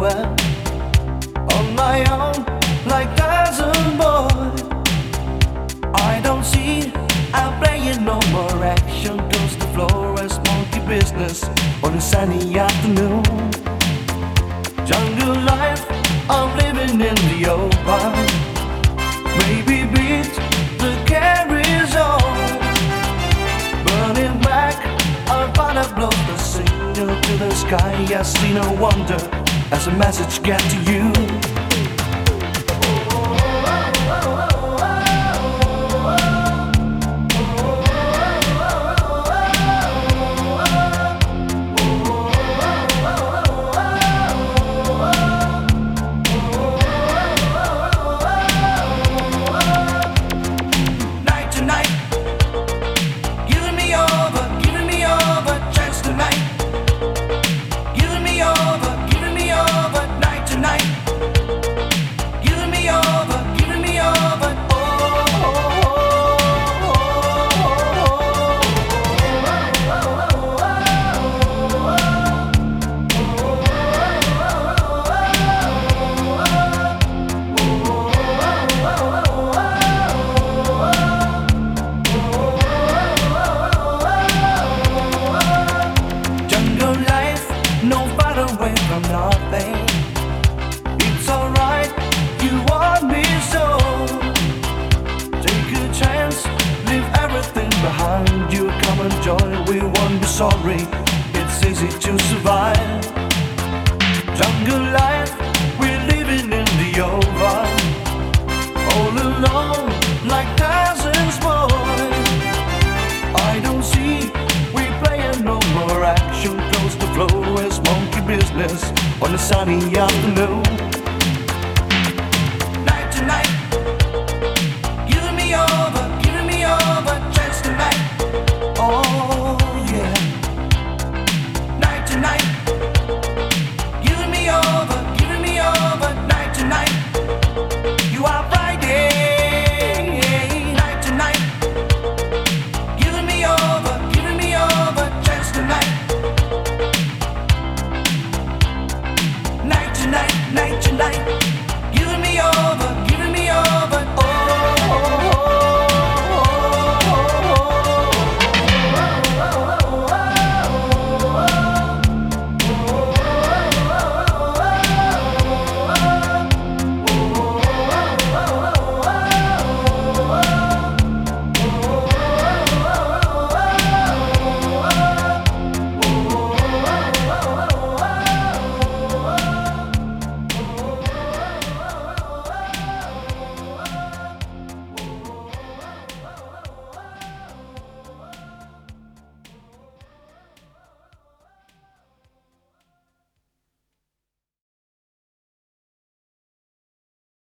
well on my own, like as a boy. I don't see I'm playing no more action, just the floor is monkey business on a sunny afternoon. Jungle life, I'm living in the open. Maybe beat the carries on. Burning back, I'm gonna blow the signal to the sky. I see no wonder as a message get to you. Sorry. It's easy to survive. Jungle life, we're living in the over. All alone, like Tarzan's boy. I don't see we playing no more action close to flow as monkey business on a sunny afternoon.